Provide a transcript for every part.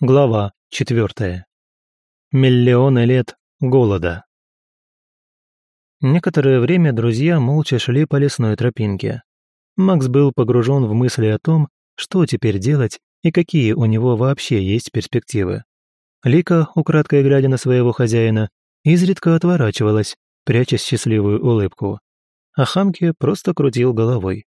Глава четвертая. Миллионы лет голода. Некоторое время друзья молча шли по лесной тропинке. Макс был погружен в мысли о том, что теперь делать и какие у него вообще есть перспективы. Лика, украдкой глядя на своего хозяина, изредка отворачивалась, пряча счастливую улыбку. А Хамки просто крутил головой.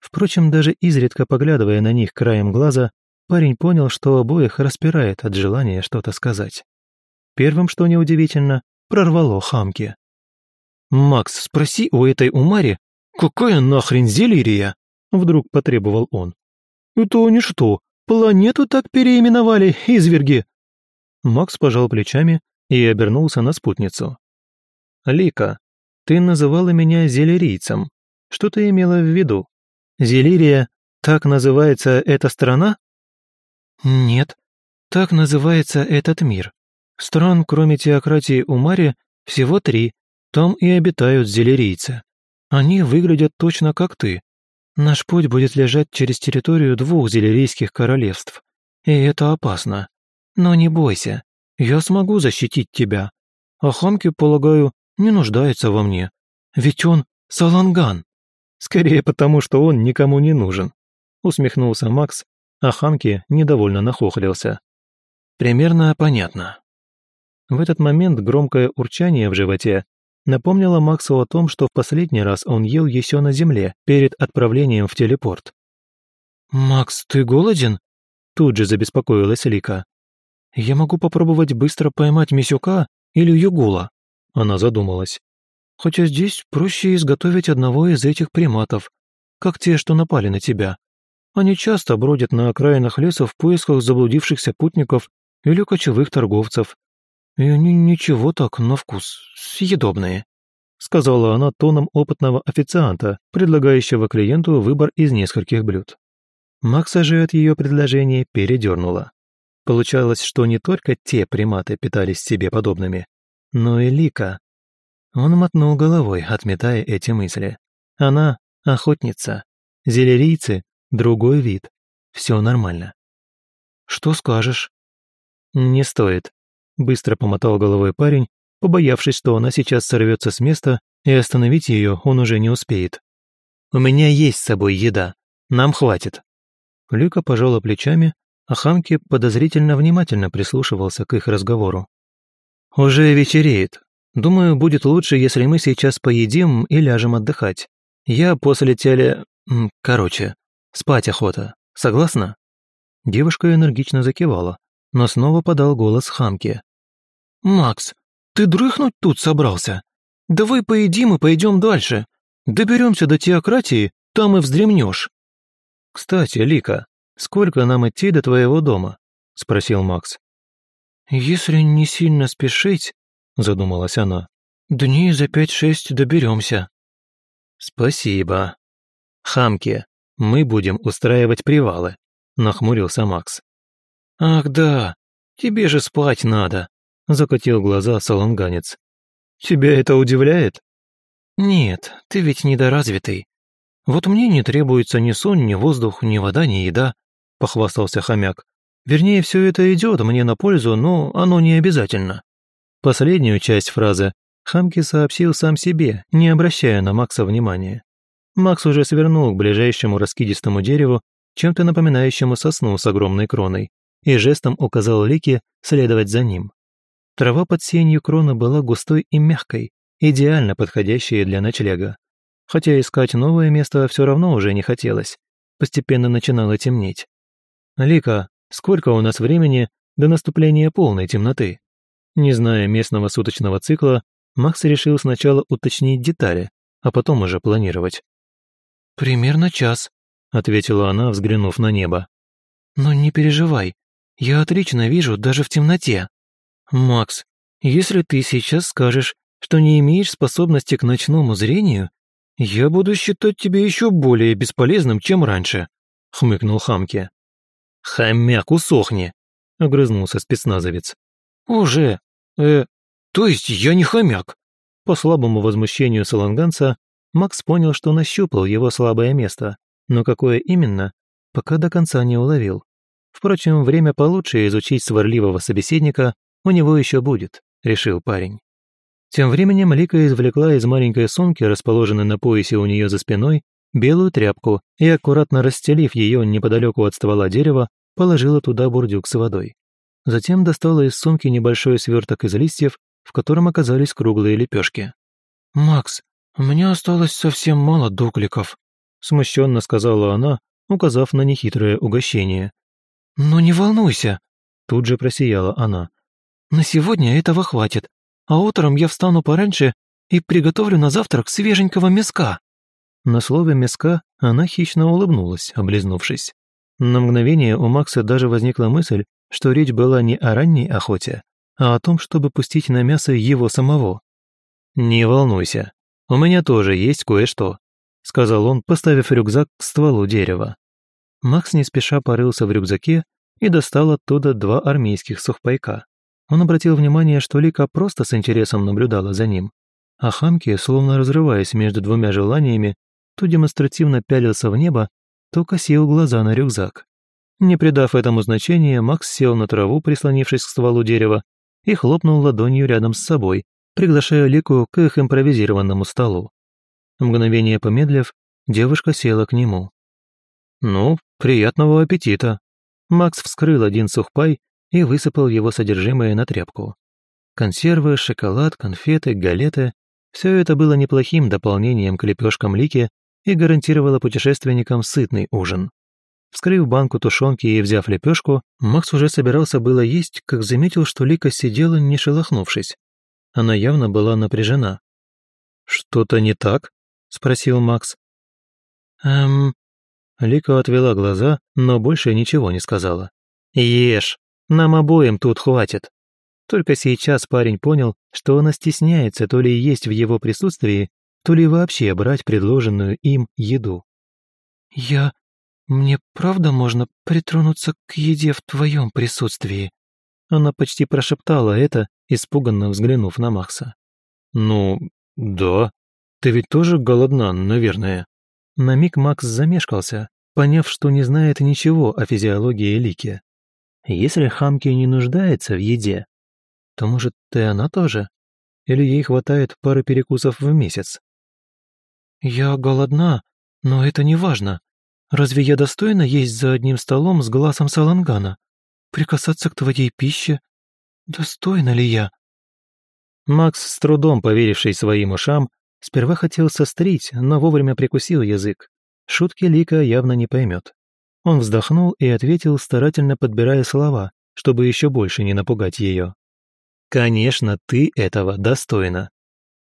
Впрочем, даже изредка поглядывая на них краем глаза, парень понял, что обоих распирает от желания что-то сказать. Первым, что неудивительно, прорвало Хамки. «Макс, спроси у этой Умари, какая нахрен зелирия?» Вдруг потребовал он. «Это они что, планету так переименовали, изверги?» Макс пожал плечами и обернулся на спутницу. «Лика, ты называла меня зелерийцем. Что ты имела в виду? Зелирия, так называется эта страна?» «Нет, так называется этот мир. Стран, кроме теократии Умари, всего три, там и обитают зелерийцы. Они выглядят точно как ты. Наш путь будет лежать через территорию двух зелерийских королевств. И это опасно. Но не бойся, я смогу защитить тебя. А Хамки, полагаю, не нуждается во мне. Ведь он Саланган. Скорее потому, что он никому не нужен. Усмехнулся Макс, а Хамки недовольно нахохлился. Примерно понятно. В этот момент громкое урчание в животе напомнило Максу о том, что в последний раз он ел еще на земле перед отправлением в телепорт. «Макс, ты голоден?» Тут же забеспокоилась Лика. «Я могу попробовать быстро поймать Мисюка или Югула?» Она задумалась. «Хотя здесь проще изготовить одного из этих приматов, как те, что напали на тебя. Они часто бродят на окраинах леса в поисках заблудившихся путников или кочевых торговцев. И они ничего так на вкус съедобные», сказала она тоном опытного официанта, предлагающего клиенту выбор из нескольких блюд. Макса же от ее предложения передернула. Получалось, что не только те приматы питались себе подобными, но и Лика. Он мотнул головой, отметая эти мысли. Она — охотница. Зелерийцы — другой вид. Все нормально. «Что скажешь?» «Не стоит», — быстро помотал головой парень, побоявшись, что она сейчас сорвется с места, и остановить ее он уже не успеет. «У меня есть с собой еда. Нам хватит». Лика пожала плечами, а Хамки подозрительно внимательно прислушивался к их разговору. «Уже вечереет. Думаю, будет лучше, если мы сейчас поедим и ляжем отдыхать. Я после теле... Короче, спать охота. Согласна?» Девушка энергично закивала, но снова подал голос Хамке. «Макс, ты дрыхнуть тут собрался? Давай поедим и пойдем дальше. Доберемся до теократии, там и вздремнешь». «Кстати, Лика, сколько нам идти до твоего дома?» – спросил Макс. «Если не сильно спешить», – задумалась она, – «дней за пять-шесть доберемся». «Спасибо. Хамки, мы будем устраивать привалы», – нахмурился Макс. «Ах да, тебе же спать надо», – закатил глаза саланганец. «Тебя это удивляет?» «Нет, ты ведь недоразвитый. «Вот мне не требуется ни сон, ни воздух, ни вода, ни еда», – похвастался хомяк. «Вернее, все это идет мне на пользу, но оно не обязательно». Последнюю часть фразы Хамки сообщил сам себе, не обращая на Макса внимания. Макс уже свернул к ближайшему раскидистому дереву, чем-то напоминающему сосну с огромной кроной, и жестом указал Лике следовать за ним. Трава под сенью кроны была густой и мягкой, идеально подходящей для ночлега хотя искать новое место все равно уже не хотелось. Постепенно начинало темнеть. «Лика, сколько у нас времени до наступления полной темноты?» Не зная местного суточного цикла, Макс решил сначала уточнить детали, а потом уже планировать. «Примерно час», — ответила она, взглянув на небо. «Но не переживай, я отлично вижу даже в темноте. Макс, если ты сейчас скажешь, что не имеешь способности к ночному зрению, «Я буду считать тебя еще более бесполезным, чем раньше», — хмыкнул Хамки. «Хомяк, усохни!» — огрызнулся спецназовец. «Уже? Э, то есть я не хомяк?» По слабому возмущению саланганца Макс понял, что нащупал его слабое место, но какое именно, пока до конца не уловил. Впрочем, время получше изучить сварливого собеседника у него еще будет, решил парень. Тем временем Лика извлекла из маленькой сумки, расположенной на поясе у нее за спиной, белую тряпку и, аккуратно расстелив ее неподалеку от ствола дерева, положила туда бурдюк с водой. Затем достала из сумки небольшой сверток из листьев, в котором оказались круглые лепешки. «Макс, меня осталось совсем мало дукликов», смущенно сказала она, указав на нехитрое угощение. «Но не волнуйся», тут же просияла она. «На сегодня этого хватит, а утром я встану пораньше и приготовлю на завтрак свеженького мяска». На слове «мяска» она хищно улыбнулась, облизнувшись. На мгновение у Макса даже возникла мысль, что речь была не о ранней охоте, а о том, чтобы пустить на мясо его самого. «Не волнуйся, у меня тоже есть кое-что», — сказал он, поставив рюкзак к стволу дерева. Макс не спеша порылся в рюкзаке и достал оттуда два армейских сухпайка. Он обратил внимание, что Лика просто с интересом наблюдала за ним, а Хамки, словно разрываясь между двумя желаниями, то демонстративно пялился в небо, то косил глаза на рюкзак. Не придав этому значения, Макс сел на траву, прислонившись к стволу дерева, и хлопнул ладонью рядом с собой, приглашая Лику к их импровизированному столу. Мгновение помедлив, девушка села к нему. «Ну, приятного аппетита!» Макс вскрыл один сухпай и высыпал его содержимое на тряпку. Консервы, шоколад, конфеты, галеты – все это было неплохим дополнением к лепешкам Лики и гарантировало путешественникам сытный ужин. Вскрыв банку тушенки и взяв лепешку, Макс уже собирался было есть, как заметил, что Лика сидела, не шелохнувшись. Она явно была напряжена. «Что-то не так?» – спросил Макс. «Эм...» Лика отвела глаза, но больше ничего не сказала. «Ешь, нам обоим тут хватит». Только сейчас парень понял, что она стесняется то ли есть в его присутствии, то ли вообще брать предложенную им еду. «Я... Мне правда можно притронуться к еде в твоем присутствии?» Она почти прошептала это, испуганно взглянув на Макса. «Ну, да. Ты ведь тоже голодна, наверное». На миг Макс замешкался, поняв, что не знает ничего о физиологии Лики. Если Хамки не нуждается в еде, то, может, и она тоже? Или ей хватает пары перекусов в месяц? «Я голодна, но это не важно. Разве я достойна есть за одним столом с глазом Салангана? Прикасаться к твоей пище? Достойна ли я?» Макс, с трудом поверивший своим ушам, сперва хотел сострить, но вовремя прикусил язык. Шутки Лика явно не поймет. Он вздохнул и ответил, старательно подбирая слова, чтобы еще больше не напугать ее. «Конечно, ты этого достойна.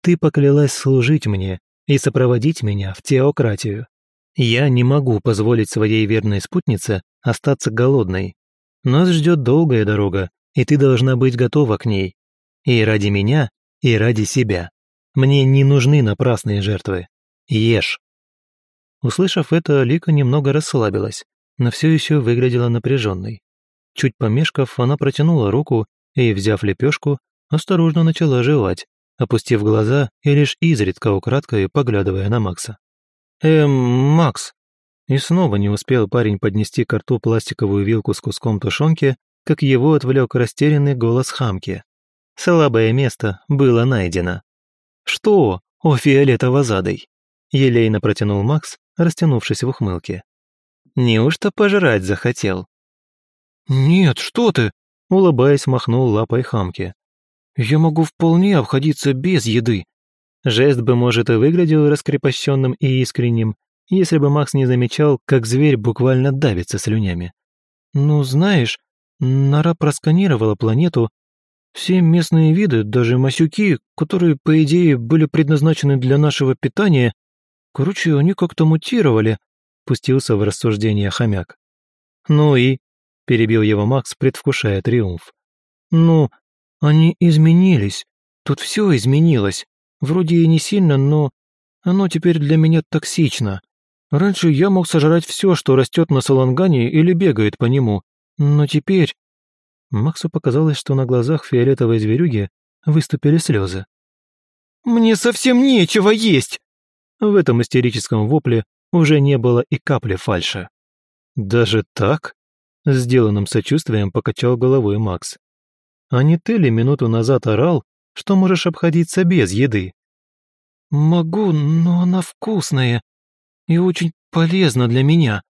Ты поклялась служить мне и сопроводить меня в теократию. Я не могу позволить своей верной спутнице остаться голодной. Нас ждет долгая дорога, и ты должна быть готова к ней. И ради меня, и ради себя. Мне не нужны напрасные жертвы. Ешь». Услышав это, Лика немного расслабилась, но все еще выглядела напряженной. Чуть помешков, она протянула руку и, взяв лепешку, осторожно начала жевать, опустив глаза и лишь изредка украдкой поглядывая на Макса. «Эм, Макс!» И снова не успел парень поднести к рту пластиковую вилку с куском тушенки, как его отвлек растерянный голос хамки. Слабое место было найдено. «Что, о фиолетово-задой?» Елейно протянул Макс, растянувшись в ухмылке. «Неужто пожрать захотел?» «Нет, что ты!» Улыбаясь, махнул лапой хамки. Я могу вполне обходиться без еды. Жест бы, может, и выглядел раскрепощенным и искренним, если бы Макс не замечал, как зверь буквально давится слюнями. Ну, знаешь, Нора просканировала планету. Все местные виды, даже масюки, которые, по идее, были предназначены для нашего питания, короче, они как-то мутировали, пустился в рассуждение хомяк. Ну и, перебил его Макс, предвкушая триумф. Ну, они изменились. Тут все изменилось. Вроде и не сильно, но оно теперь для меня токсично. Раньше я мог сожрать все, что растет на Салангане или бегает по нему. Но теперь... Максу показалось, что на глазах фиолетовой зверюги выступили слезы. «Мне совсем нечего есть!» В этом истерическом вопле уже не было и капли фальши. «Даже так?» Сделанным сочувствием покачал головой Макс. «А не ты ли минуту назад орал, что можешь обходиться без еды?» «Могу, но она вкусная и очень полезна для меня».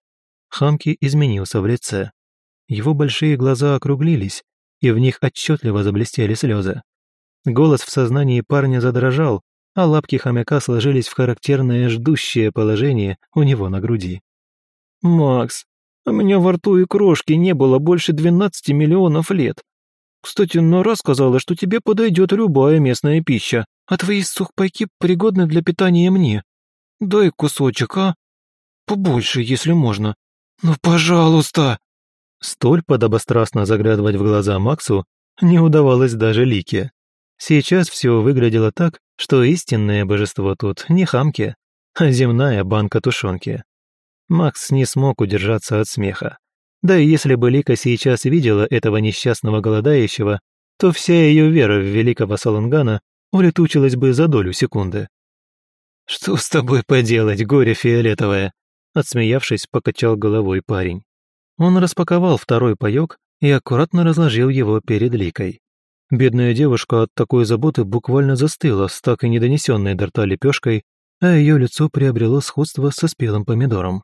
Хамки изменился в лице. Его большие глаза округлились, и в них отчетливо заблестели слезы. Голос в сознании парня задрожал, а лапки хомяка сложились в характерное ждущее положение у него на груди. «Макс, у меня во рту и крошки не было больше 12 миллионов лет. Кстати, Нора сказала, что тебе подойдет любая местная пища, а твои сухпайки пригодны для питания мне. Дай кусочек, а? Побольше, если можно. Ну, пожалуйста!» Столь подобострастно заглядывать в глаза Максу не удавалось даже Лике. Сейчас все выглядело так, что истинное божество тут не хамки, а земная банка тушенки. Макс не смог удержаться от смеха. Да и если бы Лика сейчас видела этого несчастного голодающего, то вся ее вера в великого Салангана улетучилась бы за долю секунды. «Что с тобой поделать, горе фиолетовое?» Отсмеявшись, покачал головой парень. Он распаковал второй паёк и аккуратно разложил его перед Ликой. Бедная девушка от такой заботы буквально застыла с так и недонесенной до рта лепешкой, а ее лицо приобрело сходство со спелым помидором.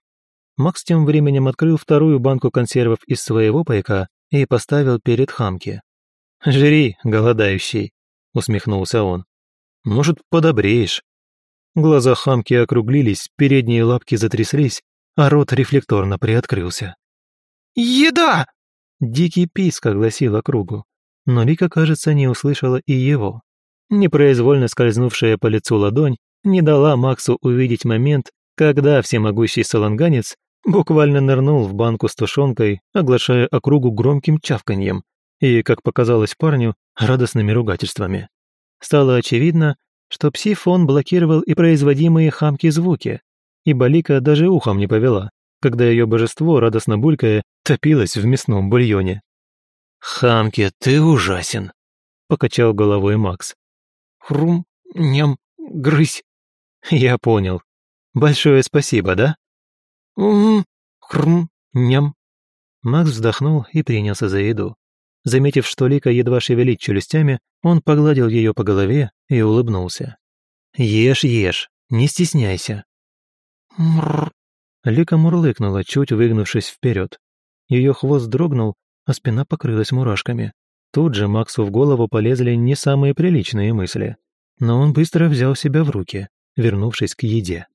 Макс тем временем открыл вторую банку консервов из своего пайка и поставил перед хамки. «Жри, голодающий», — усмехнулся он. «Может, подобреешь?» Глаза хамки округлились, передние лапки затряслись, а рот рефлекторно приоткрылся. «Еда!» Дикий писк огласил округу но Лика, кажется, не услышала и его. Непроизвольно скользнувшая по лицу ладонь не дала Максу увидеть момент, когда всемогущий саланганец буквально нырнул в банку с тушенкой, оглашая округу громким чавканьем и, как показалось парню, радостными ругательствами. Стало очевидно, что псифон блокировал и производимые хамки звуки, и Балика даже ухом не повела, когда ее божество, радостно булькая, топилось в мясном бульоне. «Хамки, ты ужасен», — покачал головой Макс. «Хрум, ням, грызь». «Я понял. Большое спасибо, да?» «Угу, хрум, ням». Макс вздохнул и принялся за еду. Заметив, что Лика едва шевелит челюстями, он погладил ее по голове и улыбнулся. «Ешь, ешь, не стесняйся». «Мрррр». Лика мурлыкнула, чуть выгнувшись вперед. Ее хвост дрогнул, а спина покрылась мурашками. Тут же Максу в голову полезли не самые приличные мысли. Но он быстро взял себя в руки, вернувшись к еде.